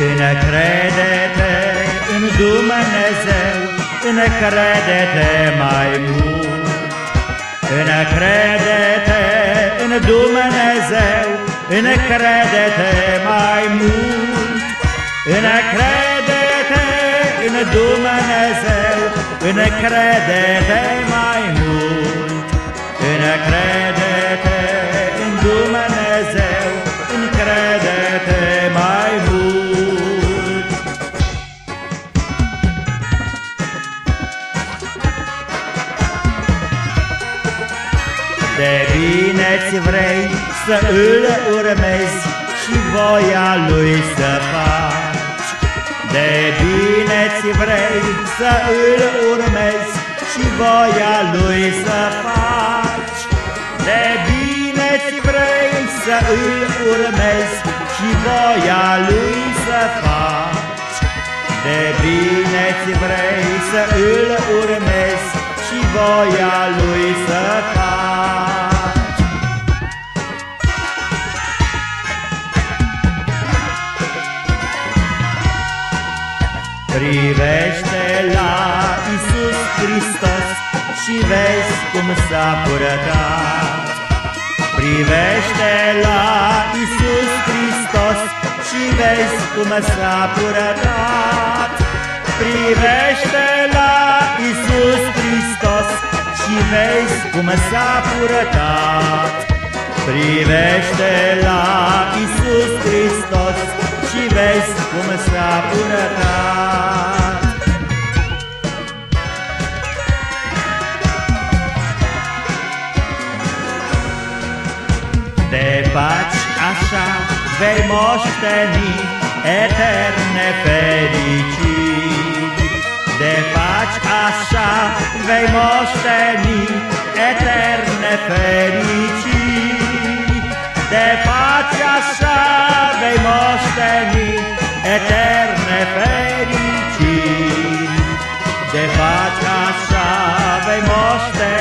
Încrede-te în Dumnezeu, încrede-te mai mult. Încrede-te în Dumnezeu, încrede-te mai mult. Încrede-te în Dumnezeu, încrede-te mai mult. De bine-ți vrei să îl urmezi și voia lui să faci. De bine-ți vrei să îl urmezi și voia lui să faci. De bine-ți vrei să îl urmezi și voia lui să faci. De bine-ți vrei să îl urmezi și voia lui să faci. Privește la Isus Hristos și vezi cum s-a purătat. Privește la Isus Hristos și vezi cum s-a purătat. Privește la Isus Hristos și vezi cum s-a purătat. Privește la Isus Hristos și vezi cum s-a purătat. Te faci așa, vei moșteni eterne fericiri. De faci așa, vei moșteni eterne fericiri. De faci așa, vei moșteni eterne fericiri. De faci așa, vei moșteni